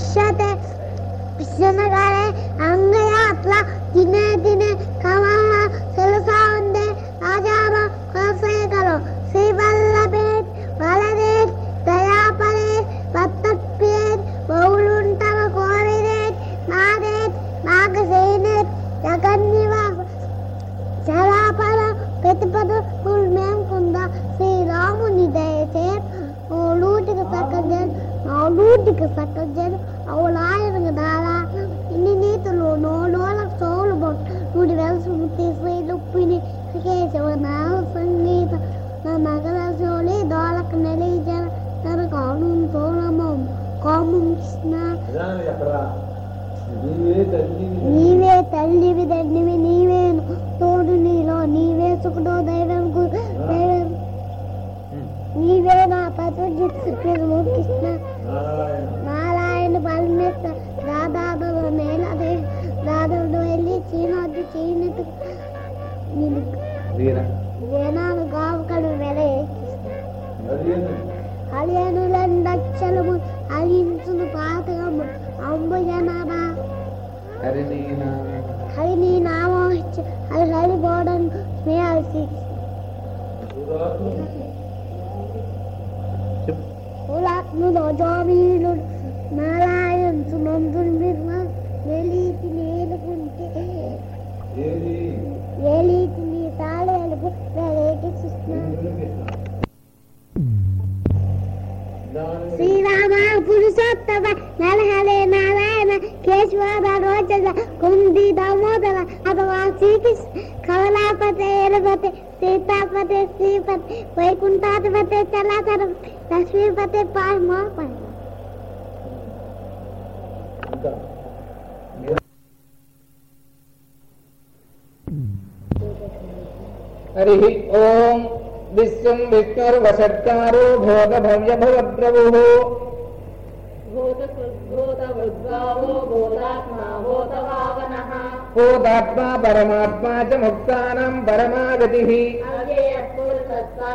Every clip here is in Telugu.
පශ්චාත විශ්වනකාරය අංගයා අපලා දින දින කමහා සලසාවන්ද ආජාම කොසය කරෝ සීවල්ලබේත් වලදේත් දයාපලේ වත්තප්පියෙත් බවුලුන්ටම කෝරිදේත් මාදේත් මාගසේනෙත් ජගන්නිවා ජලාපල ප්‍රතිපද මුල්මෑම් කුන්දා ශ්‍රී රාමුනිදයසේ ඕලූටික සකදෙන් దయచే లూటికి సక్కజన్ లూటికి సక్కజన్ అవులాయనకు దారా ఇన్ని నీతులు నోడోలకు సోలు బొట్ నూటి వెలసి శ్రీలు పిని కేశవ నామ సంగీత. నా నగర సోలి దోలకు నెలిజన తన కాను సోలమం కామం కృష్ణ. నీవే తల్లి నీవే తల్లివి తండ్రివి నీవే తోడు నీలో నీవే సుఖదో దైవం దైవం. నీవే నా పతి కృష్ణ నారాయణ నారాయణ పరమేశ్వర దాదాపు నేలదే దాదాపు వెళ్ళి చీనొద్దు చీనట్టు నేను వీర వేనాలు గావుకలు వెలే అదేంటి? అలియనులందక్షలము అలించును పాతకము అంబుజనాభా హరి నీ నామ హరి నీ నామం ఇచ్చి అది హరి బోడన్ స్నేహాల్సి చెప్పు కులాత్ములో జోమీలు నారాయణ సునందుని బిర్మ వెలీతి నేలుకుంటే ఏది వెలీతి నీ తాళేలుపు వెలేటి కృష్ణ నిదానంగా శ్రీరామ పురుషోత్తమ నరహరే నారాయణ కేశవ రోజన కుంది దామోదర అథవా శ్రీకృష్ణ కమలాపతి ఎరపతి సీతాపతి శ్రీపతి వైకుంఠాధిపతి చలాచరం तस्वीर पते पार माँ पर तो ओम ओम् विश्वं विष्णुर्वषट्कारो भोग भव्य भवप्रभुः भूतात्मा परमात्मा च मुक्तानां परमागतिः।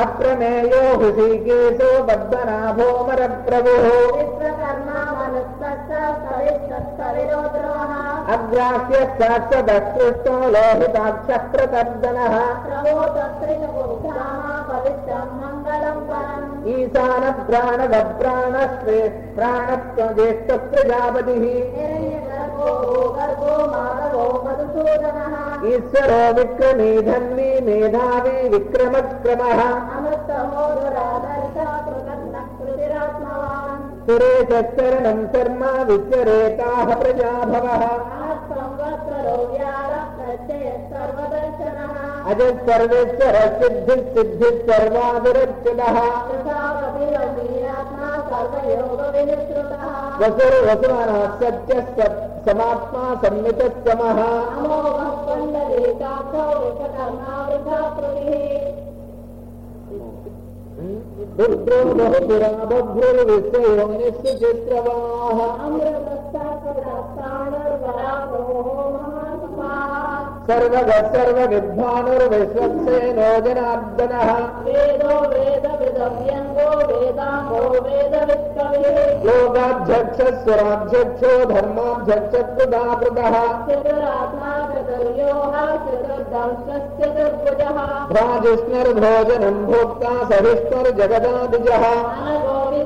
अप्रमेयो हृषिकेशो बद्धनाभोमरप्रभुः अग्रास्य दक्षस्त्व लोहिताक्षक्रतर्दनः पविष्टम् मङ्गलम् ईशानप्राणभदप्राणस्त्व ఈశ్వరో విక్రమీ ధన్వీ మేధావి విక్రమక్రమः. సురేశరణం శర్మ విశ్వరేతాః ప్రజాభవः. సంవత్సరో వ్యార ప్రత్యయ సర్వదర్శనः అజ సర్వేశ్వర సిద్ధి సిద్ధి సర్వాదురచ్యుతः వసురు వసుమాన సత్య సమాత్మా సమ్మిత సమः. అమోఘ పుండరీకాక్షో రుద్రో బహుపురా सर्वगः सर्वविद्वानुर्विश्वसेनो जनार्दनः वेदो वेदविदव्यङ्गो वेदाङ्गो वेदवित्तवे। योगाध्यक्षः योगाध्यक्षस्वराध्यक्षो धर्माध्यक्षकृदातुः राजिष्णर्भोजनम् भोक्ता सविष्णर्